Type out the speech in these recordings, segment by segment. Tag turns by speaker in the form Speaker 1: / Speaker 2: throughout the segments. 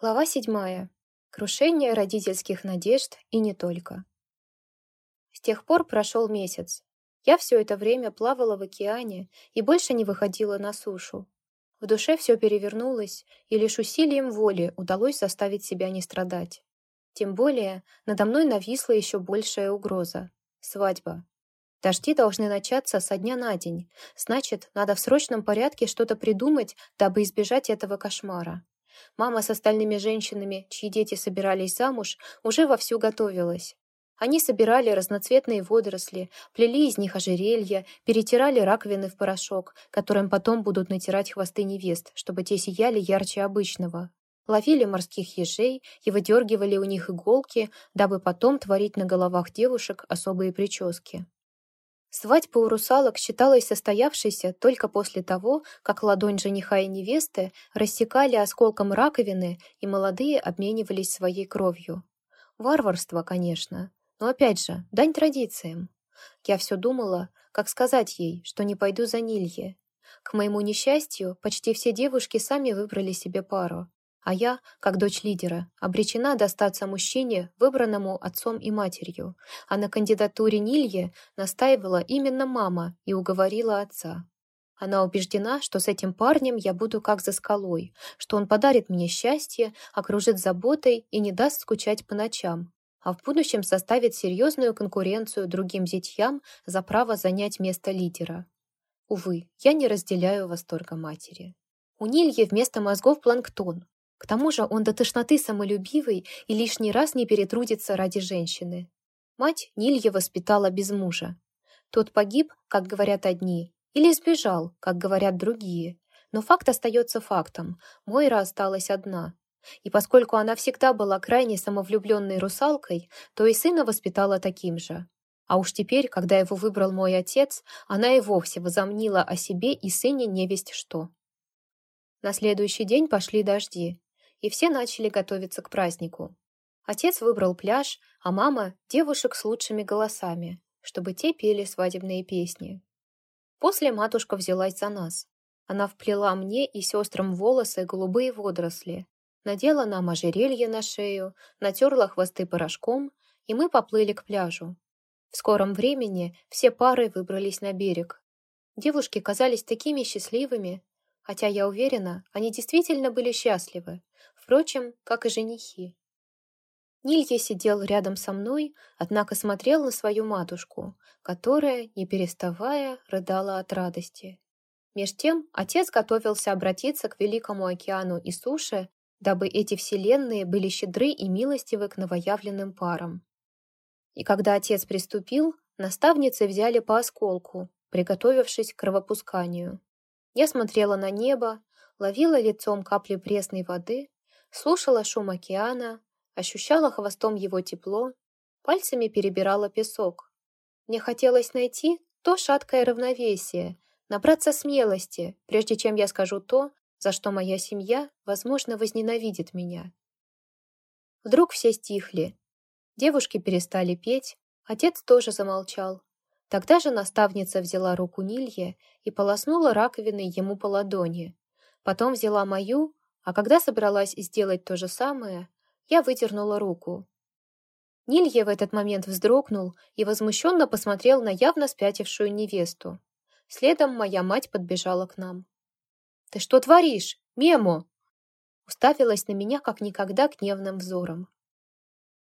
Speaker 1: Глава седьмая. Крушение родительских надежд и не только. С тех пор прошел месяц. Я все это время плавала в океане и больше не выходила на сушу. В душе все перевернулось, и лишь усилием воли удалось заставить себя не страдать. Тем более надо мной нависла еще большая угроза — свадьба. Дожди должны начаться со дня на день, значит, надо в срочном порядке что-то придумать, дабы избежать этого кошмара. Мама с остальными женщинами, чьи дети собирались замуж, уже вовсю готовилась. Они собирали разноцветные водоросли, плели из них ожерелья, перетирали раковины в порошок, которым потом будут натирать хвосты невест, чтобы те сияли ярче обычного. Ловили морских ежей и выдергивали у них иголки, дабы потом творить на головах девушек особые прически. Свадьба у русалок считалась состоявшейся только после того, как ладонь жениха и невесты рассекали осколком раковины, и молодые обменивались своей кровью. Варварство, конечно, но опять же, дань традициям. Я все думала, как сказать ей, что не пойду за Нилье. К моему несчастью, почти все девушки сами выбрали себе пару а я, как дочь лидера, обречена достаться мужчине, выбранному отцом и матерью, а на кандидатуре Нилье настаивала именно мама и уговорила отца. Она убеждена, что с этим парнем я буду как за скалой, что он подарит мне счастье, окружит заботой и не даст скучать по ночам, а в будущем составит серьезную конкуренцию другим зятьям за право занять место лидера. Увы, я не разделяю восторга матери. У Нильи вместо мозгов планктон, к тому же он до тошноты самолюбивый и лишний раз не перетрудится ради женщины. Мать Нилья воспитала без мужа. Тот погиб, как говорят одни, или сбежал, как говорят другие. Но факт остается фактом. Мойра осталась одна. И поскольку она всегда была крайне самовлюбленной русалкой, то и сына воспитала таким же. А уж теперь, когда его выбрал мой отец, она и вовсе возомнила о себе и сыне невесть что. На следующий день пошли дожди и все начали готовиться к празднику. Отец выбрал пляж, а мама — девушек с лучшими голосами, чтобы те пели свадебные песни. После матушка взялась за нас. Она вплела мне и сестрам волосы голубые водоросли, надела нам ожерелье на шею, натерла хвосты порошком, и мы поплыли к пляжу. В скором времени все пары выбрались на берег. Девушки казались такими счастливыми, хотя я уверена, они действительно были счастливы, Впрочем, как и женихи. Нилья сидел рядом со мной, однако смотрел на свою матушку, которая, не переставая, рыдала от радости. Меж тем отец готовился обратиться к Великому океану и суше, дабы эти вселенные были щедры и милостивы к новоявленным парам. И когда отец приступил, наставницы взяли по осколку, приготовившись к кровопусканию. Я смотрела на небо, ловила лицом капли пресной воды, слушала шум океана, ощущала хвостом его тепло, пальцами перебирала песок. Мне хотелось найти то шаткое равновесие, набраться смелости, прежде чем я скажу то, за что моя семья, возможно, возненавидит меня. Вдруг все стихли. Девушки перестали петь, отец тоже замолчал. Тогда же наставница взяла руку Нилье и полоснула раковиной ему по ладони. Потом взяла мою а когда собралась сделать то же самое, я выдернула руку. Нилье в этот момент вздрогнул и возмущенно посмотрел на явно спятившую невесту. Следом моя мать подбежала к нам. «Ты что творишь? Мемо!» Уставилась на меня как никогда гневным взором.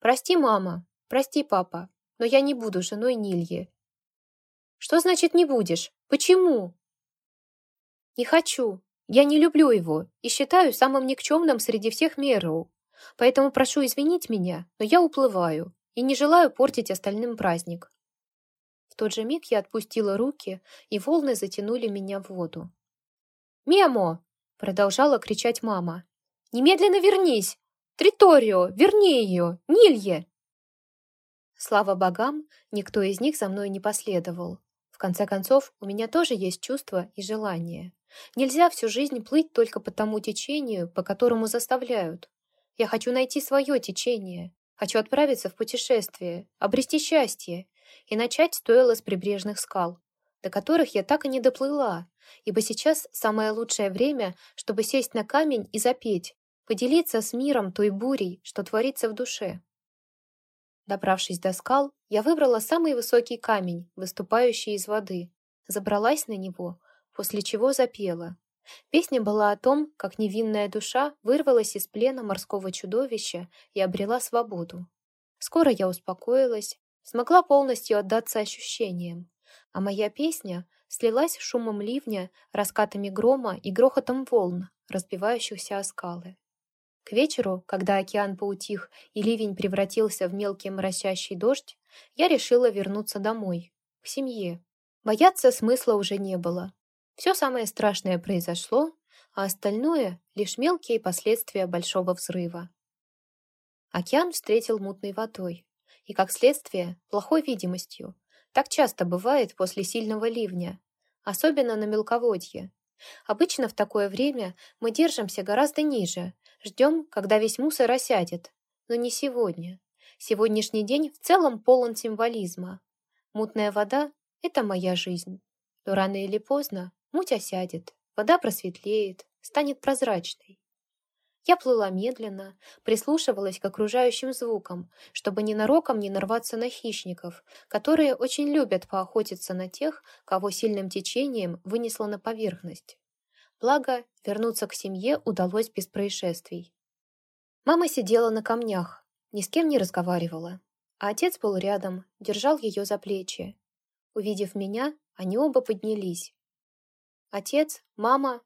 Speaker 1: «Прости, мама, прости, папа, но я не буду женой Нилье». «Что значит не будешь? Почему?» «Не хочу. Я не люблю его и считаю самым никчемным среди всех Мерроу. Поэтому прошу извинить меня, но я уплываю и не желаю портить остальным праздник. В тот же миг я отпустила руки, и волны затянули меня в воду. «Мемо!» — продолжала кричать мама. «Немедленно вернись! Триторио, верни ее! Нилье!» Слава богам, никто из них за мной не последовал. В конце концов, у меня тоже есть чувства и желания. Нельзя всю жизнь плыть только по тому течению, по которому заставляют. Я хочу найти свое течение. Хочу отправиться в путешествие, обрести счастье. И начать стоило с прибрежных скал, до которых я так и не доплыла, ибо сейчас самое лучшее время, чтобы сесть на камень и запеть, поделиться с миром той бурей, что творится в душе. Добравшись до скал, я выбрала самый высокий камень, выступающий из воды, забралась на него, после чего запела. Песня была о том, как невинная душа вырвалась из плена морского чудовища и обрела свободу. Скоро я успокоилась, смогла полностью отдаться ощущениям, а моя песня слилась шумом ливня, раскатами грома и грохотом волн, разбивающихся о скалы. К вечеру, когда океан поутих и ливень превратился в мелкий моросящий дождь, я решила вернуться домой, к семье. Бояться смысла уже не было. Все самое страшное произошло, а остальное — лишь мелкие последствия большого взрыва. Океан встретил мутной водой и, как следствие, плохой видимостью. Так часто бывает после сильного ливня, особенно на мелководье. Обычно в такое время мы держимся гораздо ниже, ждем, когда весь мусор осядет. Но не сегодня. Сегодняшний день в целом полон символизма. Мутная вода — это моя жизнь. Но рано или поздно муть осядет, вода просветлеет, станет прозрачной. Я плыла медленно, прислушивалась к окружающим звукам, чтобы ненароком не нарваться на хищников, которые очень любят поохотиться на тех, кого сильным течением вынесло на поверхность. Благо, вернуться к семье удалось без происшествий. Мама сидела на камнях, ни с кем не разговаривала, а отец был рядом, держал ее за плечи. Увидев меня, они оба поднялись. Отец, мама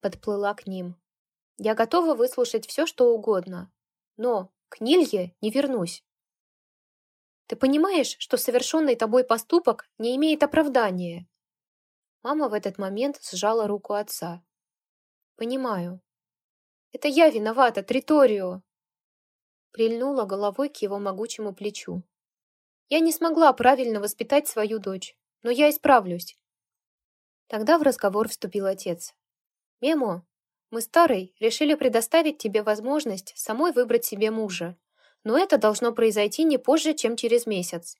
Speaker 1: подплыла к ним. Я готова выслушать все, что угодно, но к Нилье не вернусь. Ты понимаешь, что совершенный тобой поступок не имеет оправдания? Мама в этот момент сжала руку отца. Понимаю. Это я виновата, Триторио. Прильнула головой к его могучему плечу. Я не смогла правильно воспитать свою дочь, но я исправлюсь. Тогда в разговор вступил отец. Мемо, мы старый решили предоставить тебе возможность самой выбрать себе мужа, но это должно произойти не позже, чем через месяц.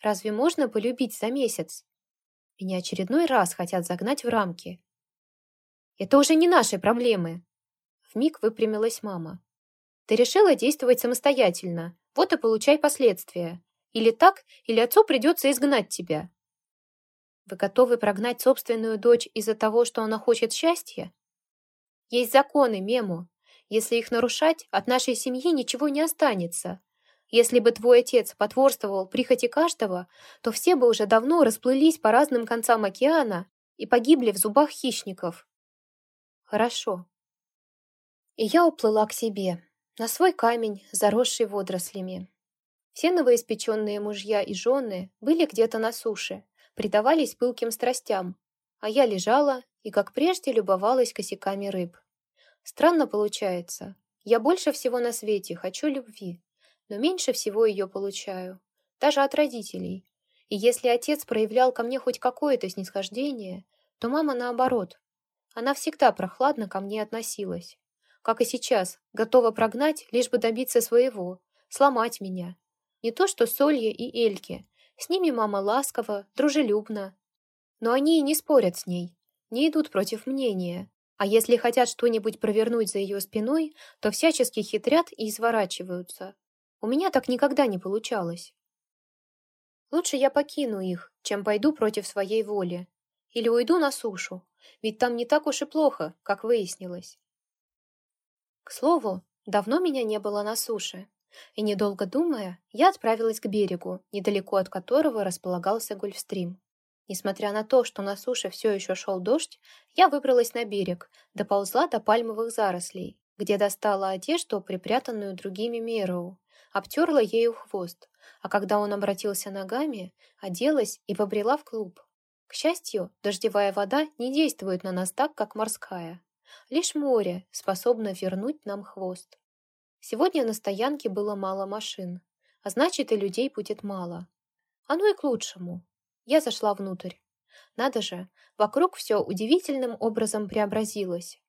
Speaker 1: Разве можно полюбить за месяц? Меня очередной раз хотят загнать в рамки. Это уже не наши проблемы. Вмиг выпрямилась мама. Ты решила действовать самостоятельно, вот и получай последствия. Или так, или отцу придется изгнать тебя. Вы готовы прогнать собственную дочь из-за того, что она хочет счастья? Есть законы, Мему. Если их нарушать, от нашей семьи ничего не останется. Если бы твой отец потворствовал прихоти каждого, то все бы уже давно расплылись по разным концам океана и погибли в зубах хищников. Хорошо. И я уплыла к себе, на свой камень, заросший водорослями. Все новоиспеченные мужья и жены были где-то на суше, предавались пылким страстям, а я лежала и, как прежде, любовалась косяками рыб. Странно получается. Я больше всего на свете хочу любви, но меньше всего ее получаю, даже от родителей. И если отец проявлял ко мне хоть какое-то снисхождение, то мама наоборот. Она всегда прохладно ко мне относилась. Как и сейчас, готова прогнать, лишь бы добиться своего, сломать меня. Не то что Солье и Эльке. С ними мама ласково, дружелюбна, но они и не спорят с ней, не идут против мнения. А если хотят что-нибудь провернуть за ее спиной, то всячески хитрят и изворачиваются. У меня так никогда не получалось. Лучше я покину их, чем пойду против своей воли. Или уйду на сушу, ведь там не так уж и плохо, как выяснилось. К слову, давно меня не было на суше, и, недолго думая, я отправилась к берегу, недалеко от которого располагался Гольфстрим. Несмотря на то, что на суше все еще шел дождь, я выбралась на берег, доползла до пальмовых зарослей, где достала одежду, припрятанную другими Мероу, обтерла ею хвост, а когда он обратился ногами, оделась и побрела в клуб. К счастью, дождевая вода не действует на нас так, как морская. Лишь море способно вернуть нам хвост. Сегодня на стоянке было мало машин, а значит и людей будет мало. Оно и к лучшему. Я зашла внутрь. Надо же, вокруг все удивительным образом преобразилось.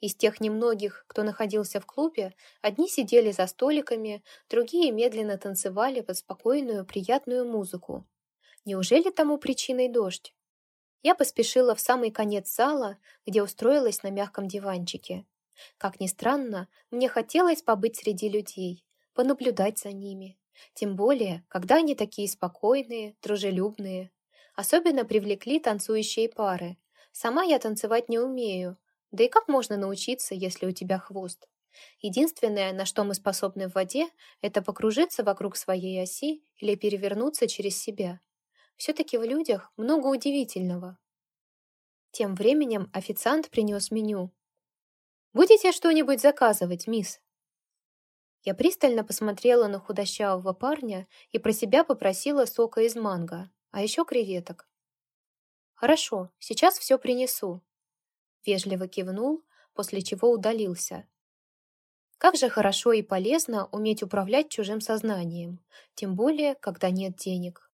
Speaker 1: Из тех немногих, кто находился в клубе, одни сидели за столиками, другие медленно танцевали под спокойную, приятную музыку. Неужели тому причиной дождь? Я поспешила в самый конец зала, где устроилась на мягком диванчике. Как ни странно, мне хотелось побыть среди людей, понаблюдать за ними. Тем более, когда они такие спокойные, дружелюбные. Особенно привлекли танцующие пары. Сама я танцевать не умею. Да и как можно научиться, если у тебя хвост? Единственное, на что мы способны в воде, это покружиться вокруг своей оси или перевернуться через себя. Все-таки в людях много удивительного. Тем временем официант принес меню. «Будете что-нибудь заказывать, мисс?» Я пристально посмотрела на худощавого парня и про себя попросила сока из манго, а еще креветок. «Хорошо, сейчас все принесу», — вежливо кивнул, после чего удалился. Как же хорошо и полезно уметь управлять чужим сознанием, тем более, когда нет денег.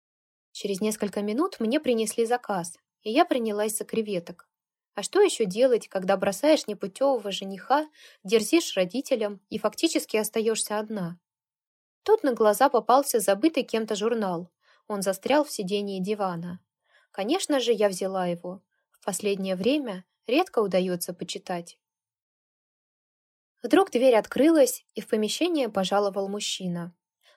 Speaker 1: Через несколько минут мне принесли заказ, и я принялась за креветок. А что еще делать, когда бросаешь непутевого жениха, дерзишь родителям и фактически остаешься одна? Тут на глаза попался забытый кем-то журнал. Он застрял в сидении дивана. Конечно же, я взяла его. В последнее время редко удается почитать. Вдруг дверь открылась, и в помещение пожаловал мужчина.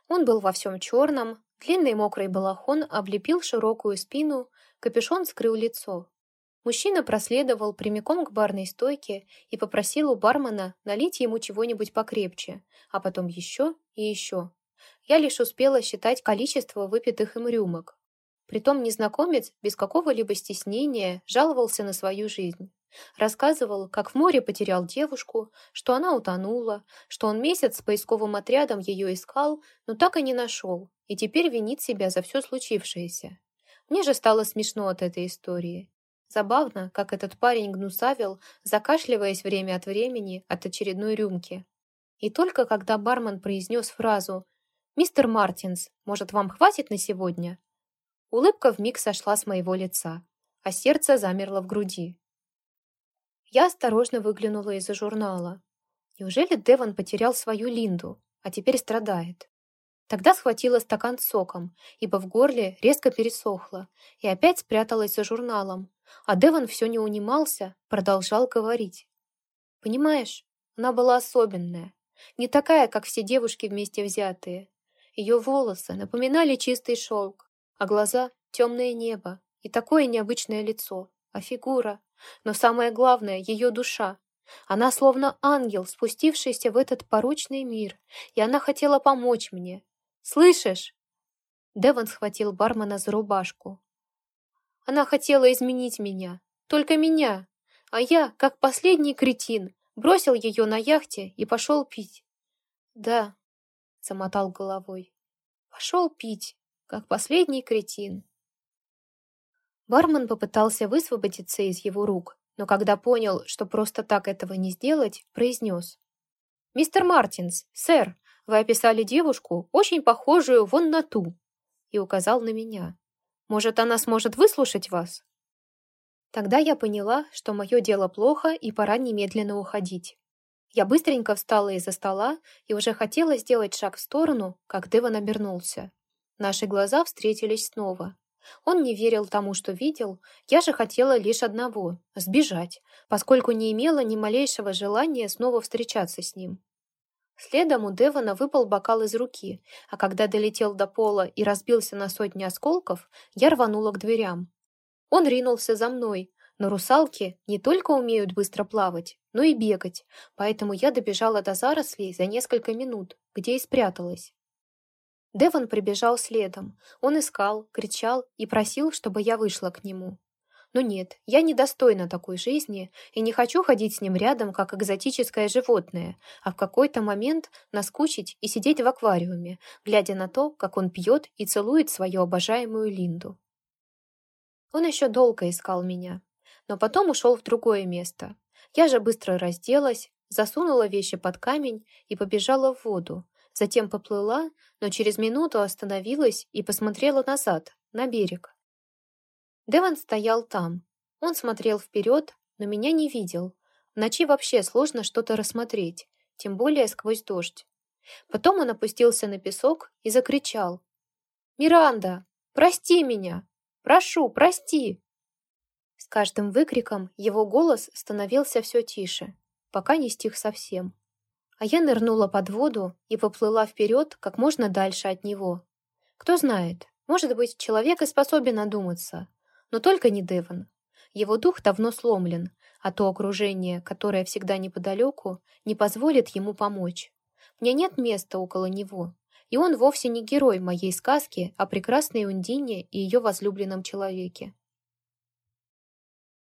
Speaker 1: Он был во всем черном, длинный мокрый балахон облепил широкую спину, капюшон скрыл лицо. Мужчина проследовал прямиком к барной стойке и попросил у бармена налить ему чего-нибудь покрепче, а потом еще и еще. Я лишь успела считать количество выпитых им рюмок. Притом незнакомец без какого-либо стеснения жаловался на свою жизнь. Рассказывал, как в море потерял девушку, что она утонула, что он месяц с поисковым отрядом ее искал, но так и не нашел, и теперь винит себя за все случившееся. Мне же стало смешно от этой истории. Забавно, как этот парень гнусавил, закашливаясь время от времени от очередной рюмки. И только когда бармен произнес фразу «Мистер Мартинс, может, вам хватит на сегодня?» Улыбка вмиг сошла с моего лица, а сердце замерло в груди. Я осторожно выглянула из-за журнала. Неужели Деван потерял свою Линду, а теперь страдает? Тогда схватила стакан с соком, ибо в горле резко пересохло, и опять спряталась за журналом. А Деван все не унимался, продолжал говорить. «Понимаешь, она была особенная, не такая, как все девушки вместе взятые. Ее волосы напоминали чистый шелк, а глаза — темное небо и такое необычное лицо, а фигура. Но самое главное — ее душа. Она словно ангел, спустившийся в этот порочный мир, и она хотела помочь мне, Слышишь?» Деван схватил бармена за рубашку. «Она хотела изменить меня. Только меня. А я, как последний кретин, бросил ее на яхте и пошел пить». «Да», — замотал головой. «Пошел пить, как последний кретин». Бармен попытался высвободиться из его рук, но когда понял, что просто так этого не сделать, произнес. «Мистер Мартинс, сэр, вы описали девушку, очень похожую вон на ту, и указал на меня. Может, она сможет выслушать вас? Тогда я поняла, что мое дело плохо и пора немедленно уходить. Я быстренько встала из-за стола и уже хотела сделать шаг в сторону, как Деван обернулся. Наши глаза встретились снова. Он не верил тому, что видел, я же хотела лишь одного — сбежать, поскольку не имела ни малейшего желания снова встречаться с ним. Следом у Девона выпал бокал из руки, а когда долетел до пола и разбился на сотни осколков, я рванула к дверям. Он ринулся за мной, но русалки не только умеют быстро плавать, но и бегать, поэтому я добежала до зарослей за несколько минут, где и спряталась. Девон прибежал следом. Он искал, кричал и просил, чтобы я вышла к нему. Но нет, я недостойна такой жизни и не хочу ходить с ним рядом, как экзотическое животное, а в какой-то момент наскучить и сидеть в аквариуме, глядя на то, как он пьет и целует свою обожаемую Линду. Он еще долго искал меня, но потом ушел в другое место. Я же быстро разделась, засунула вещи под камень и побежала в воду, затем поплыла, но через минуту остановилась и посмотрела назад, на берег. Деван стоял там. Он смотрел вперед, но меня не видел. В ночи вообще сложно что-то рассмотреть, тем более сквозь дождь. Потом он опустился на песок и закричал. «Миранда, прости меня! Прошу, прости!» С каждым выкриком его голос становился все тише. пока не стих совсем. А я нырнула под воду и поплыла вперед как можно дальше от него. Кто знает, может быть, человек и способен одуматься, но только не Деван. Его дух давно сломлен, а то окружение, которое всегда неподалеку, не позволит ему помочь. Мне нет места около него, и он вовсе не герой моей сказки о прекрасной Ундине и ее возлюбленном человеке.